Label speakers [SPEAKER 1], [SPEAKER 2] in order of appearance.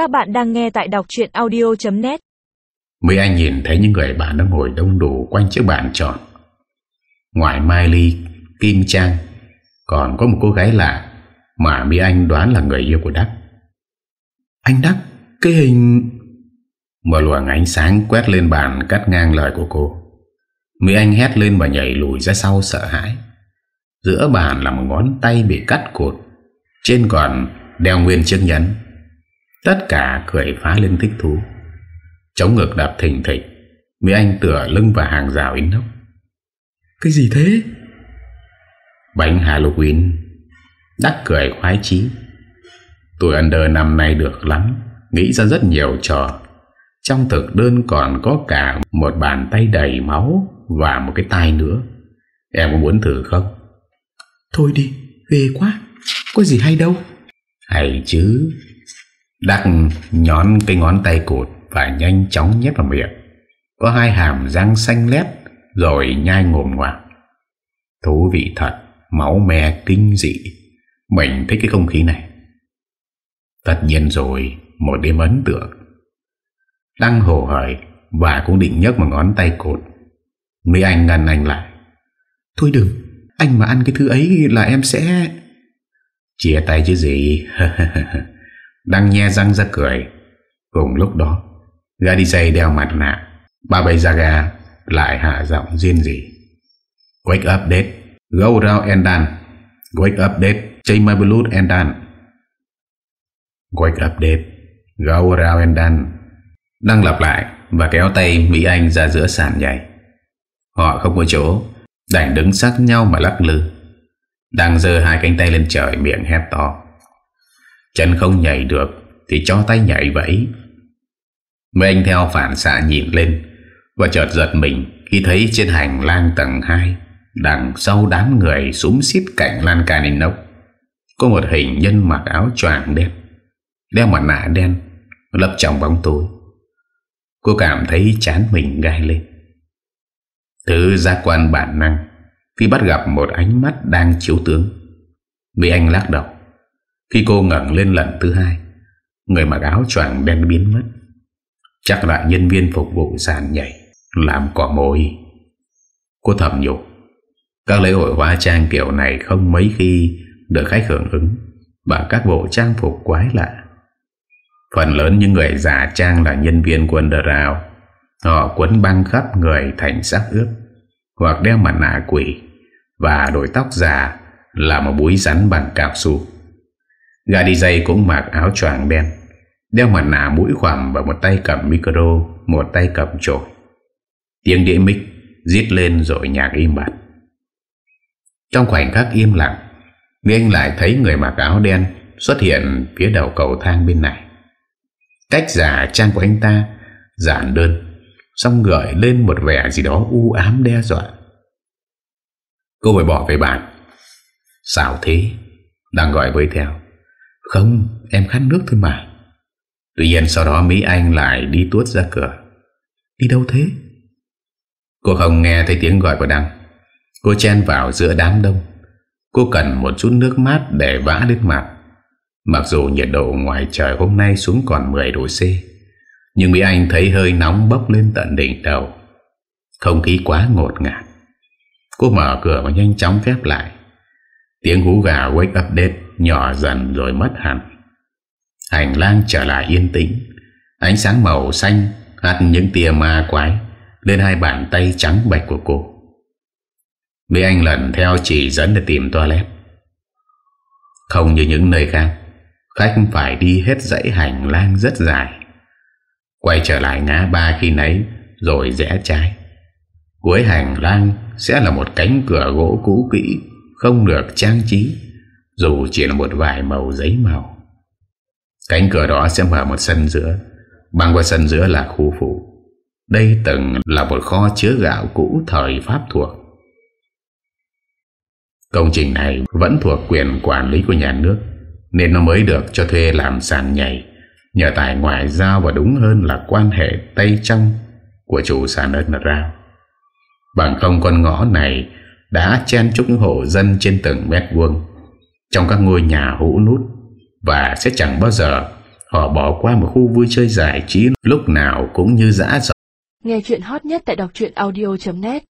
[SPEAKER 1] Các bạn đang nghe tại đọc chuyện audio.net
[SPEAKER 2] Mấy anh nhìn thấy những người bạn đang ngồi đông đủ quanh chiếc bàn tròn. Ngoài Mai Ly, Kim Trang, còn có một cô gái lạ mà Mỹ Anh đoán là người yêu của Đắc. Anh Đắc, cái hình... Một luồng ánh sáng quét lên bàn cắt ngang lời của cô. Mỹ Anh hét lên và nhảy lùi ra sau sợ hãi. Giữa bàn là một ngón tay bị cắt cụt. Trên còn đeo nguyên chiếc nhẫn. Tất cả cười phá lên thích thú. Chống ngực đập thình thịch. Mỹ Anh tựa lưng vào hàng rào inox. Cái gì thế? Bánh Halloween Đắc cười khoái chí Tuổi under năm nay được lắm Nghĩ ra rất nhiều trò Trong thực đơn còn có cả Một bàn tay đầy máu Và một cái tay nữa Em có muốn thử không
[SPEAKER 3] Thôi đi, ghê quá Có gì hay đâu
[SPEAKER 2] Hay chứ Đắc nhón cái ngón tay cụt Và nhanh chóng nhét vào miệng. Có hai hàm răng xanh lét, Rồi nhai ngồm ngoạc. Thú vị thật, Máu me kinh dị. Mình thích cái không khí này. Tất nhiên rồi, Một đêm ấn tượng. Đăng hồ hởi Và cũng định nhấc một ngón tay cột Mỹ Anh ngăn anh lại.
[SPEAKER 3] Thôi đừng, Anh mà ăn cái thứ ấy là em sẽ
[SPEAKER 2] Chia tay chứ gì? đang nhe răng ra cười. Cùng lúc đó Gà đi dây đeo mặt nạ. Bà bầy ra gà Lại hạ giọng riêng gì. Wake up dead Go round and done Wake up dead Change my blood and done Wake up dead Go round and done đang lặp lại Và kéo tay Mỹ Anh ra giữa sàn nhảy. Họ không có chỗ, Đành đứng sát nhau mà lắc lư. Đang dơ hai cánh tay lên trời Miệng hét to. Chân không nhảy được Thì cho tay nhảy vậy Mấy anh theo phản xạ nhìn lên Và chợt giật mình Khi thấy trên hành lang tầng 2 Đằng sau đám người súng xít cạnh lan can inox Có một hình nhân mặc áo choàng đen, Đeo mặt nạ đen, Lấp trong bóng tối. Cô cảm thấy chán mình gai lên. Thứ giác quan bản năng Khi bắt gặp một ánh mắt đang chiếu tướng, Bị anh lắc đầu. Khi cô ngẩng lên lần thứ hai, Người mặc áo choàng đen biến mất. Chắc là nhân viên phục vụ sàn nhảy, Làm cỏ mồi. Cô thầm nhục Các lễ hội hóa trang kiểu này Không mấy khi được khách hưởng ứng Bằng các bộ trang phục quái lạ. Phần lớn những người giả trang là nhân viên của underground. Họ quấn băng khắp người thành sắc ướp, Hoặc đeo mặt nạ quỷ Và đổi tóc giả Là một búi rắn bằng cao su. Gà đi dây cũng mặc áo choàng đen, Đeo mặt nạ mũi khoằm Và một tay cầm micro, Một tay cầm trội Tiếng đĩa mic Giết lên rồi nhạc im bặt. Trong khoảnh khắc im lặng Mỹ Anh lại thấy người mặc áo đen Xuất hiện phía đầu cầu thang bên này. Cách giả trang của anh ta Giản đơn, Xong gợi lên một vẻ gì đó u ám đe dọa. Cô phải bỏ về bạn Sao thế? Đang gọi với theo. Không, em khát nước thôi mà. Tuy nhiên sau đó Mỹ Anh lại đi tuốt ra cửa.
[SPEAKER 3] Đi đâu thế?
[SPEAKER 2] Cô không nghe thấy tiếng gọi của Đăng. Cô chen vào giữa đám đông. Cô cần một chút nước mát để vã lên mặt. Mặc dù nhiệt độ ngoài trời hôm nay xuống còn 10 độ C, Nhưng Mỹ Anh thấy hơi nóng bốc lên tận đỉnh đầu. Không khí quá ngột ngạt. Cô mở cửa và nhanh chóng phép lại. Tiếng hú gà wake up dead nhỏ dần rồi mất hẳn. Hành lang trở lại yên tĩnh. Ánh sáng màu xanh hắt những tia ma quái Lên hai bàn tay trắng bạch của cô. Mỹ Anh lần theo chỉ dẫn để tìm toilet. Không như những nơi khác, Khách phải đi hết dãy hành lang rất dài. Quay trở lại ngã ba khi nấy Rồi rẽ trái. Cuối hành lang sẽ là một cánh cửa gỗ cũ kỹ. Không được trang trí, Dù chỉ là một vài màu giấy màu. Cánh cửa đó sẽ mở một sân giữa, Băng qua sân giữa là khu phụ Đây từng là một kho chứa gạo cũ thời Pháp thuộc. Công trình này vẫn thuộc quyền quản lý của nhà nước, Nên nó mới được cho thuê làm sàn nhảy, Nhờ tài ngoại giao và đúng hơn là quan hệ Tây Trong Của chủ sàn ớt rao. Bằng không con ngõ này đã chen chúc những hộ dân trên từng mét vuông, Trong các ngôi nhà hũ nút, Và sẽ chẳng bao giờ Họ bỏ qua một khu vui chơi giải trí lúc nào cũng như dã rời.
[SPEAKER 1] Nghe chuyện hot nhất tại đọc audio.net